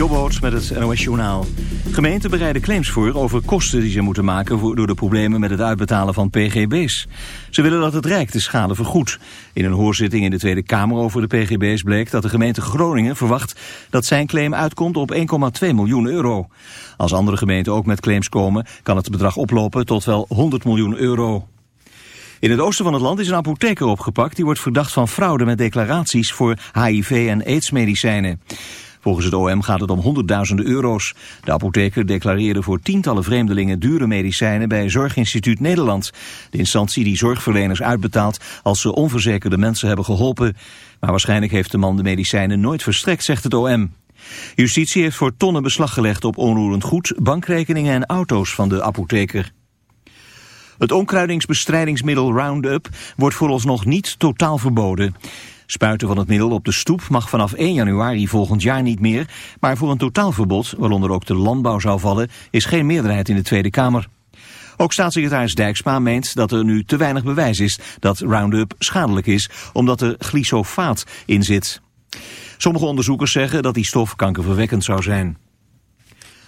Jobboot met het NOS Journaal. Gemeenten bereiden claims voor over kosten die ze moeten maken... Door de problemen met het uitbetalen van pgb's. Ze willen dat het Rijk de schade vergoedt. In een hoorzitting in de Tweede Kamer over de pgb's bleek... dat de gemeente Groningen verwacht dat zijn claim uitkomt op 1,2 miljoen euro. Als andere gemeenten ook met claims komen... kan het bedrag oplopen tot wel 100 miljoen euro. In het oosten van het land is een apotheker opgepakt... die wordt verdacht van fraude met declaraties voor HIV- en AIDS-medicijnen. Volgens het OM gaat het om honderdduizenden euro's. De apotheker declareerde voor tientallen vreemdelingen dure medicijnen bij Zorginstituut Nederland. De instantie die zorgverleners uitbetaalt als ze onverzekerde mensen hebben geholpen. Maar waarschijnlijk heeft de man de medicijnen nooit verstrekt, zegt het OM. Justitie heeft voor tonnen beslag gelegd op onroerend goed, bankrekeningen en auto's van de apotheker. Het onkruidingsbestrijdingsmiddel Roundup wordt vooralsnog niet totaal verboden. Spuiten van het middel op de stoep mag vanaf 1 januari volgend jaar niet meer, maar voor een totaalverbod, waaronder ook de landbouw zou vallen, is geen meerderheid in de Tweede Kamer. Ook staatssecretaris Dijksma meent dat er nu te weinig bewijs is dat Roundup schadelijk is, omdat er glyfosaat in zit. Sommige onderzoekers zeggen dat die stof kankerverwekkend zou zijn.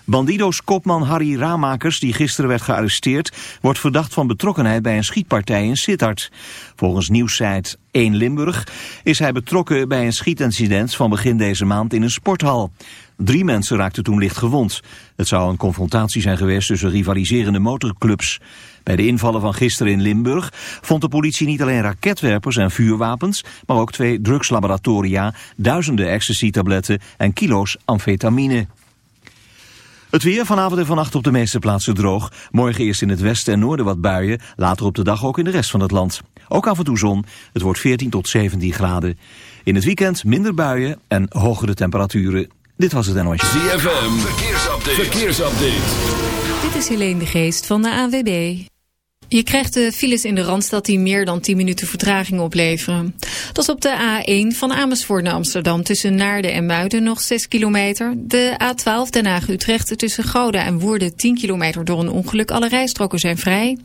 Bandido's kopman Harry Ramakers, die gisteren werd gearresteerd, wordt verdacht van betrokkenheid bij een schietpartij in Sittard. Volgens nieuwssite 1 Limburg is hij betrokken bij een schietincident van begin deze maand in een sporthal. Drie mensen raakten toen licht gewond. Het zou een confrontatie zijn geweest tussen rivaliserende motorclubs. Bij de invallen van gisteren in Limburg vond de politie niet alleen raketwerpers en vuurwapens, maar ook twee drugslaboratoria, duizenden ecstasy-tabletten en kilo's amfetamine. Het weer vanavond en vannacht op de meeste plaatsen droog. Morgen eerst in het westen en noorden wat buien. Later op de dag ook in de rest van het land. Ook af en toe zon. Het wordt 14 tot 17 graden. In het weekend minder buien en hogere temperaturen. Dit was het NOS. ZFM. Verkeersupdate. Verkeersupdate. Dit is Helene de Geest van de AWB. Je krijgt de files in de Randstad die meer dan 10 minuten vertraging opleveren. Dat is op de A1 van Amersfoort naar Amsterdam tussen Naarden en Muiden nog 6 kilometer. De A12 Den Haag-Utrecht tussen Gouda en Woerden 10 kilometer door een ongeluk. Alle rijstroken zijn vrij.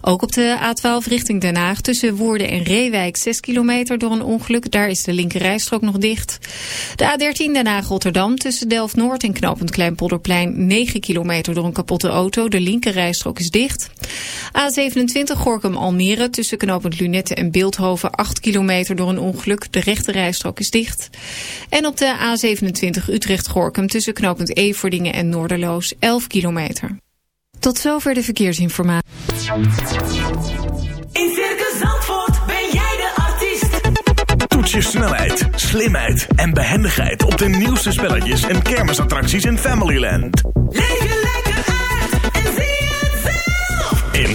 Ook op de A12 richting Den Haag tussen Woerden en Reewijk 6 kilometer door een ongeluk. Daar is de linker rijstrook nog dicht. De A13 Den Haag-Rotterdam tussen Delft-Noord en Knopend Kleinpolderplein 9 kilometer door een kapotte auto. De linker rijstrook is dicht. A A27 Gorkum Almere tussen knooppunt Lunette en Beeldhoven 8 kilometer door een ongeluk. De rechte rijstrook is dicht. En op de A27 Utrecht Gorkum tussen knooppunt Everdingen en Noorderloos 11 kilometer. Tot zover de verkeersinformatie. In Circus Zandvoort ben jij de artiest. Toets je snelheid, slimheid en behendigheid op de nieuwste spelletjes en kermisattracties in Familyland. Lekker.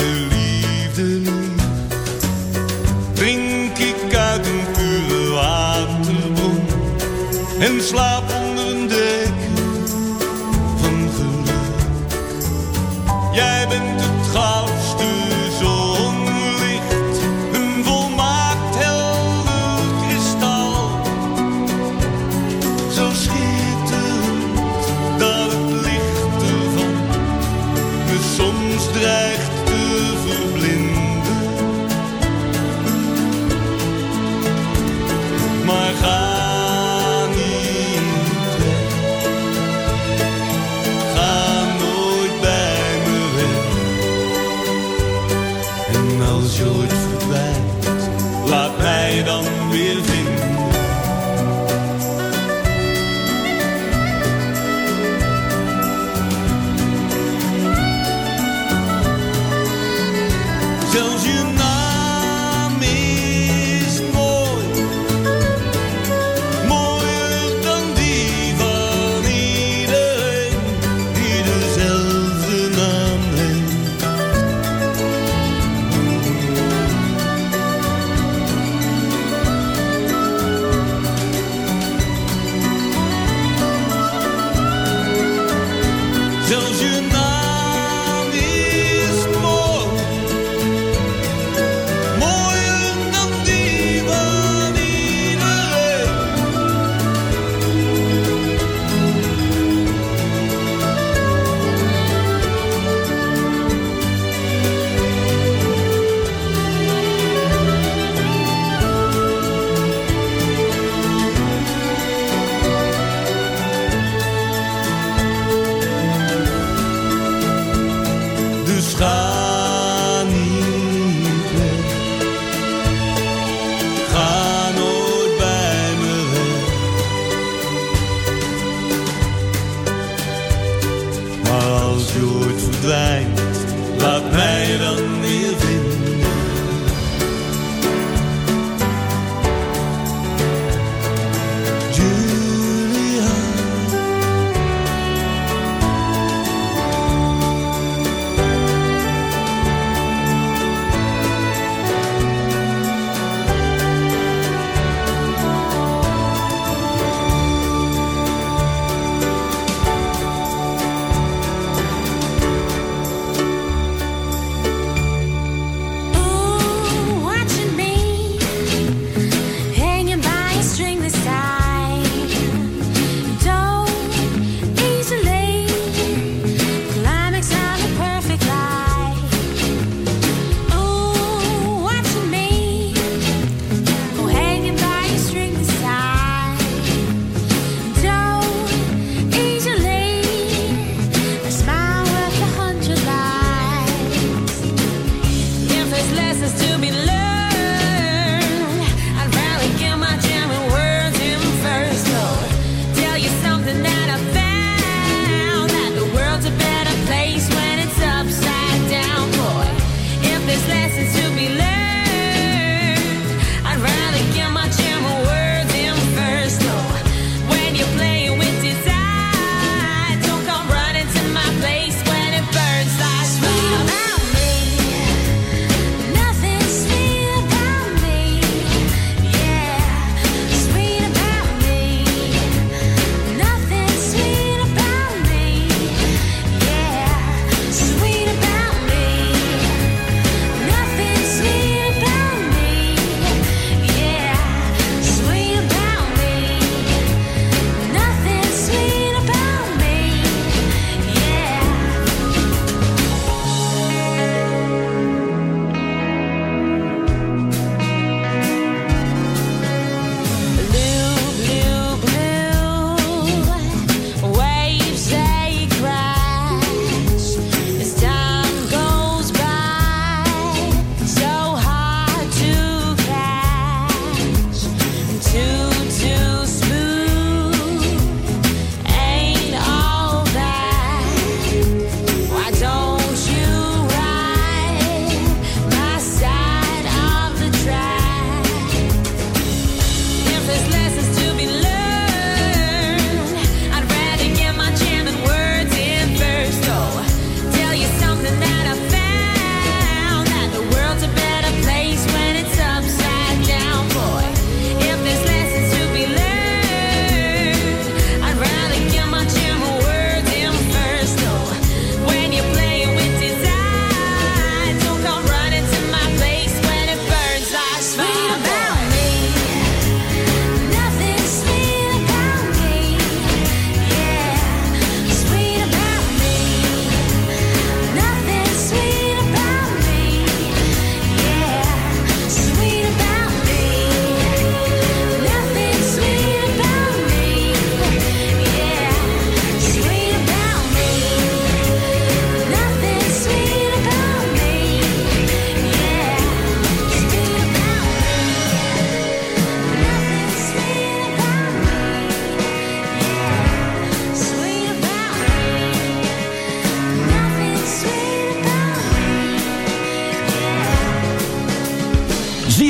de liefde. Drink ik uit een kure waterbron en slaap.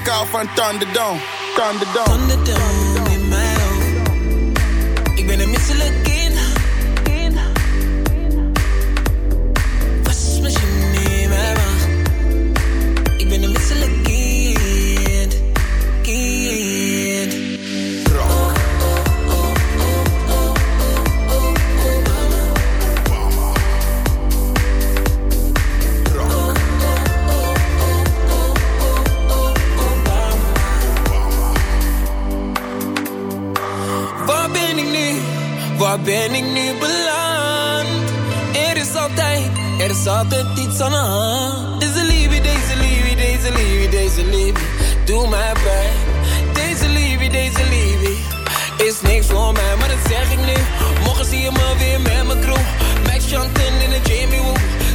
En ik hou van Thunderdome. Thunderdome. Thunderdome in mijn altijd iets aan de hand. Deze liefde, deze liefde, deze liefde, deze liefde. Doe mij pijn. Deze liefde, deze liefde. Is niks voor mij, maar dat zeg ik nu. Morgen zie je me weer met mijn crew. Max Chanten in de Jamie Woo.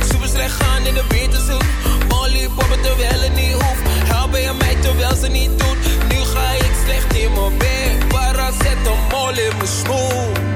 Super slecht gaan in de Beterzoek. Molly poppen terwijl het niet hoeft. Helpen je mij terwijl ze niet doet. Nu ga ik slecht in mijn bed. Para zet een mol in mijn mijn hoofd.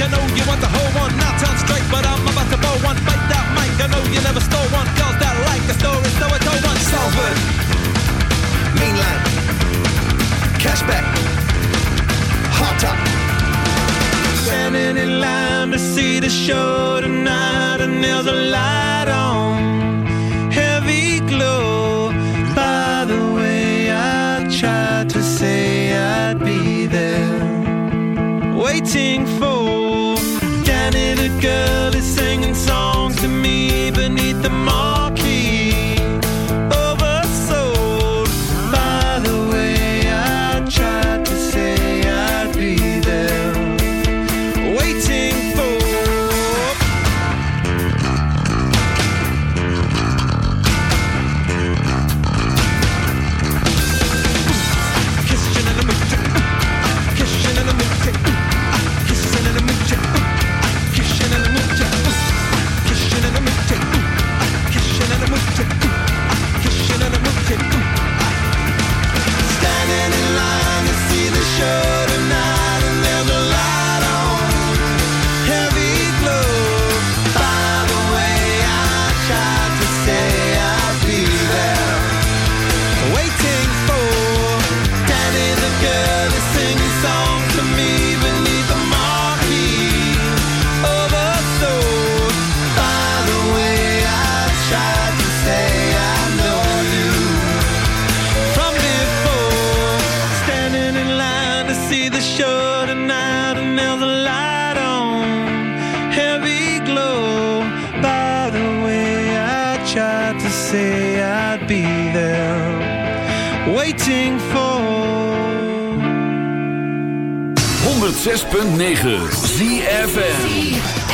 I know you want the whole one. Now turn straight, but I'm about to blow one. Bite that mic, I know you never stole one. Girls that like the story, so I told one. Salford, mainline, cashback, hot top. Standing in line to see the show tonight, and there's a light on, heavy glow. By the way, I tried to say I'd be there, waiting for good. Say I'd be there, waiting for. 106.9 ZFM.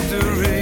history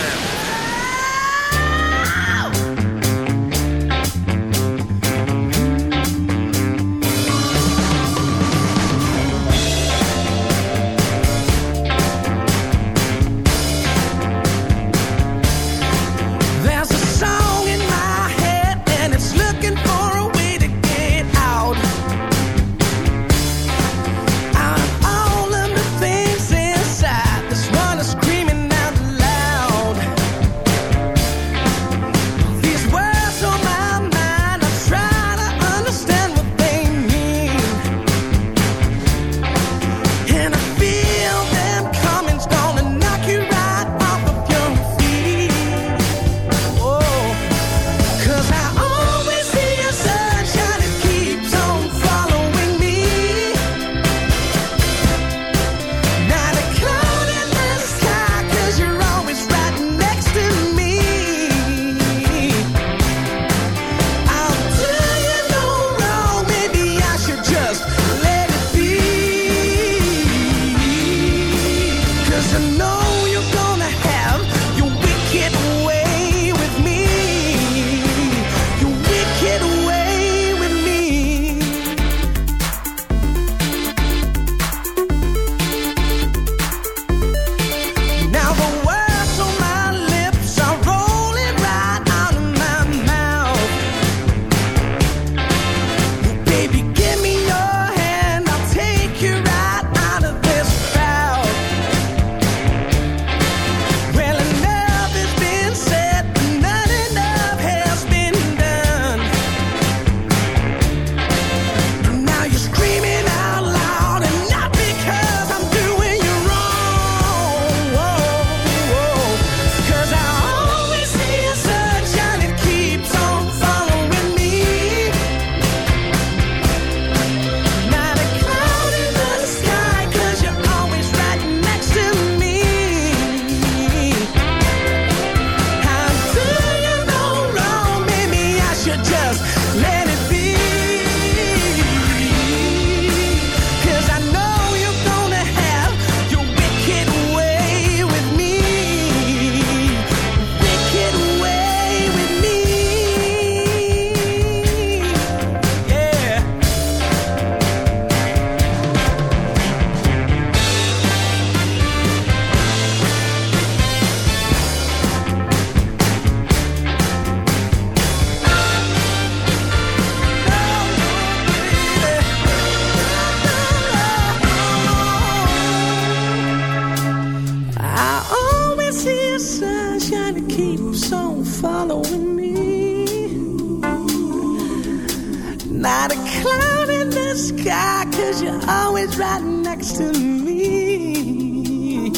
to me.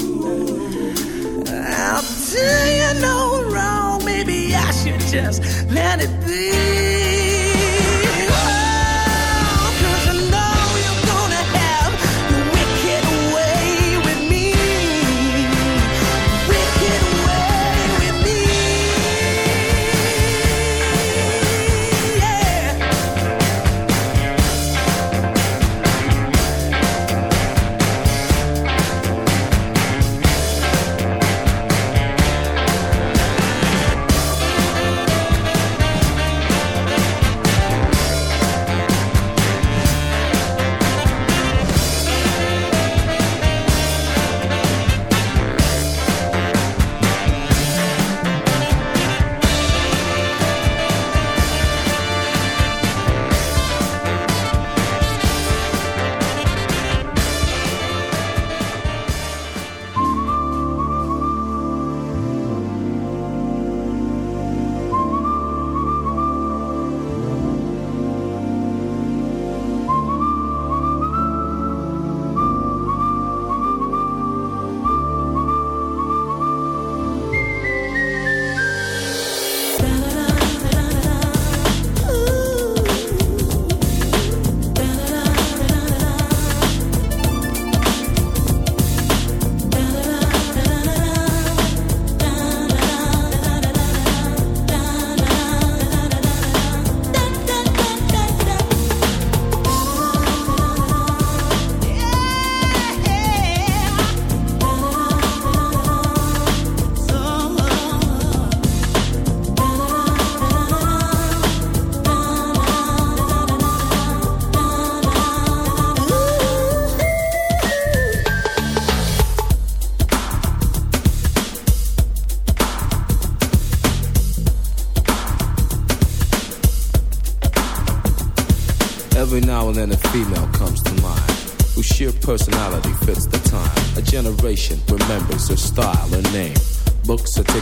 I'll do you no wrong, maybe I should just let it be.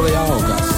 Leal, cara.